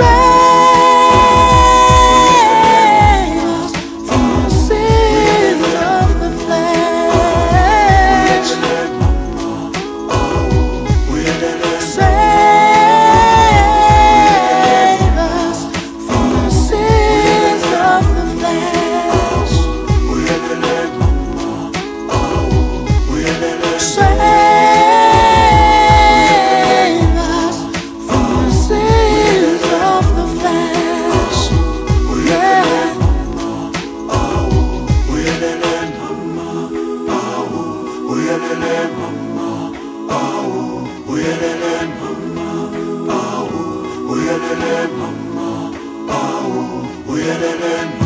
friend. da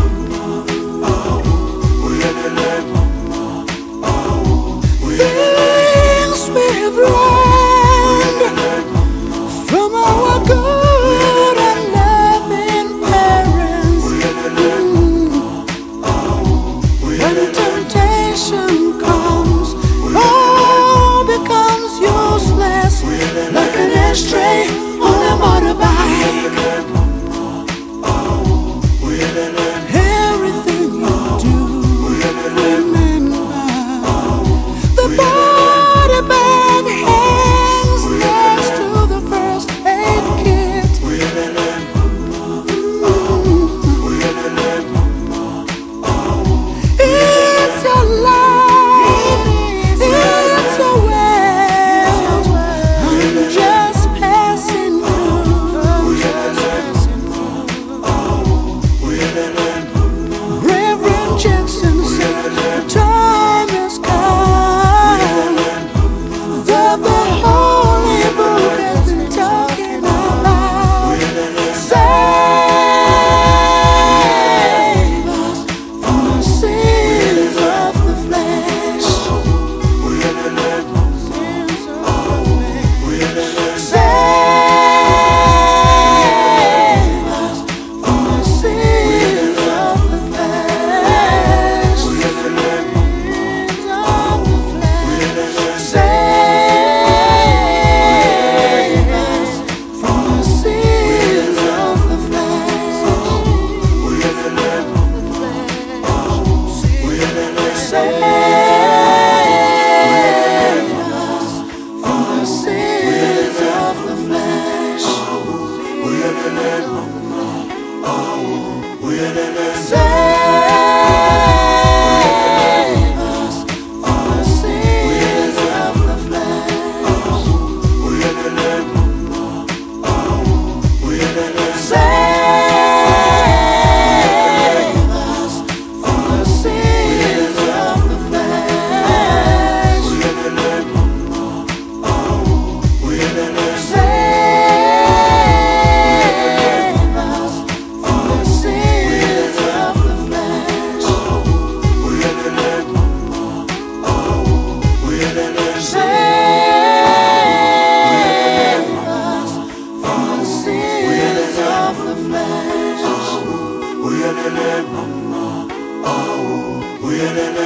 Save Uyelele